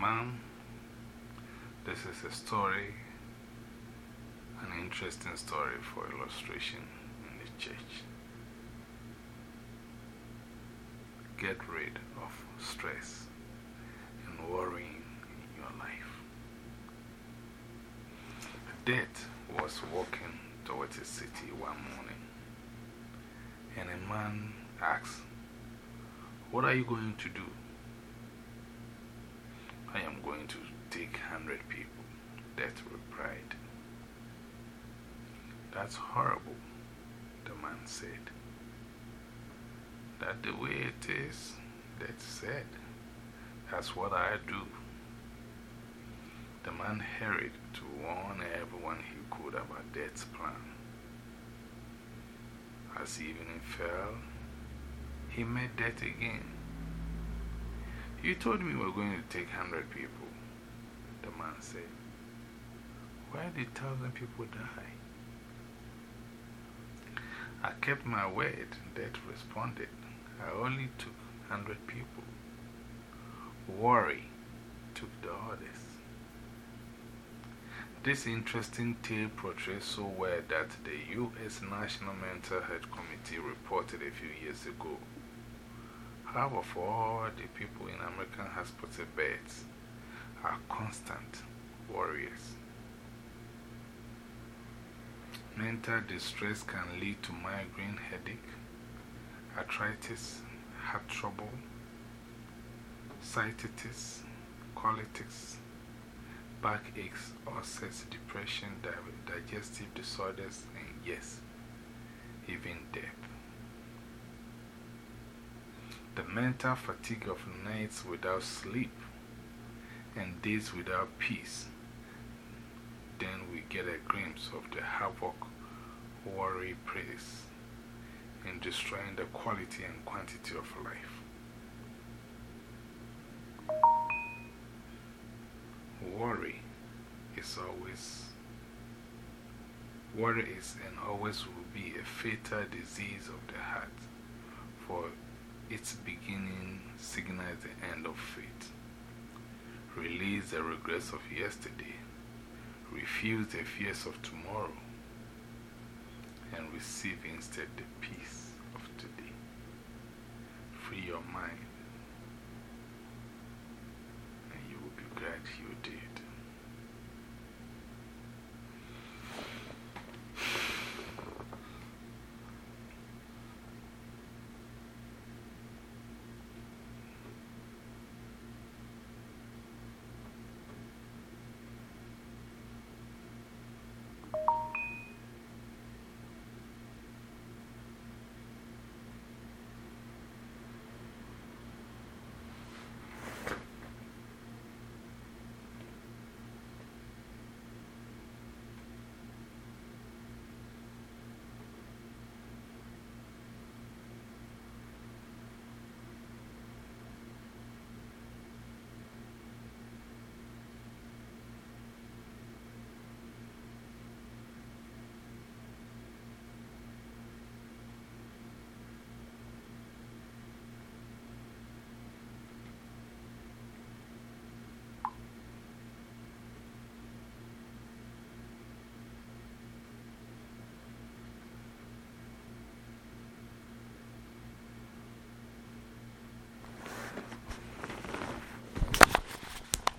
man, this is a story, an interesting story for illustration in the church. Get rid of stress and worrying in your life. Death was walking towards a city one morning, and a man asked, What are you going to do? I am going to take hundred people. Death replied. That's horrible, the man said. That the way it is, Death said. That's what I do. The man hurried to warn everyone he could about Death's plan. As evening fell, he met Death again. You told me we were going to take 100 people, the man said. Why did 1,000 people die? I kept my word, Death responded. I only took 100 people. Worry took the others. This interesting tale portrays so well that the U.S. National Mental Health Committee reported a few years ago. Half of all the people in American hospital beds are constant worriers. Mental distress can lead to migraine headache, arthritis, heart trouble, cystitis, colitis, backaches, ulcers, depression, digestive disorders, and yes, even death. The mental fatigue of nights without sleep and days without peace. Then we get a glimpse of the havoc worry plays in destroying the quality and quantity of life. worry is always, worry is and always will be a fatal disease of the heart, for its beginning signals the end of faith. Release the regrets of yesterday, refuse the fears of tomorrow, and receive instead the peace of today. Free your mind, and you will be glad you did.